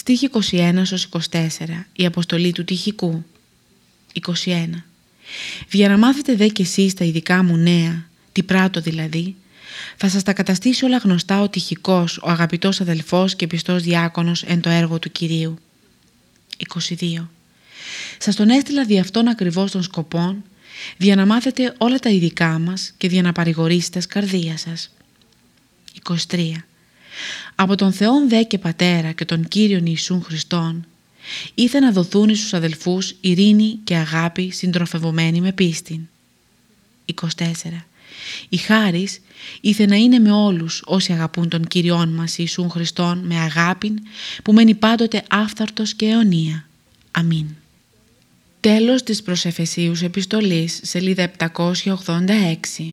Στίχη 21 24. Η αποστολή του τυχικού. 21. Για να μάθετε δε κι εσείς τα ειδικά μου νέα, τι πράτο δηλαδή, θα σας τα καταστήσει όλα γνωστά ο τυχικός, ο αγαπητός αδελφός και πιστός διάκονος εν το έργο του Κυρίου. 22. Σας τον έστειλα δι' αυτόν ακριβώς των σκοπών, για να μάθετε όλα τα ειδικά μας και για να παρηγορήσετε καρδία σας. 23. Από τον Θεόν δε και Πατέρα και τον Κύριον Ιησούν Χριστόν, ήθε να δοθούν στους αδελφούς ειρήνη και αγάπη συντροφευωμένη με πίστη. 24. Η χάρις ήθε να είναι με όλους όσοι αγαπούν τον Κύριόν μας Ιησούν Χριστόν με αγάπη που μένει πάντοτε άφθαρτος και αιωνία. Αμήν. Τέλος της προσεφεσίους επιστολής, σελίδα 786.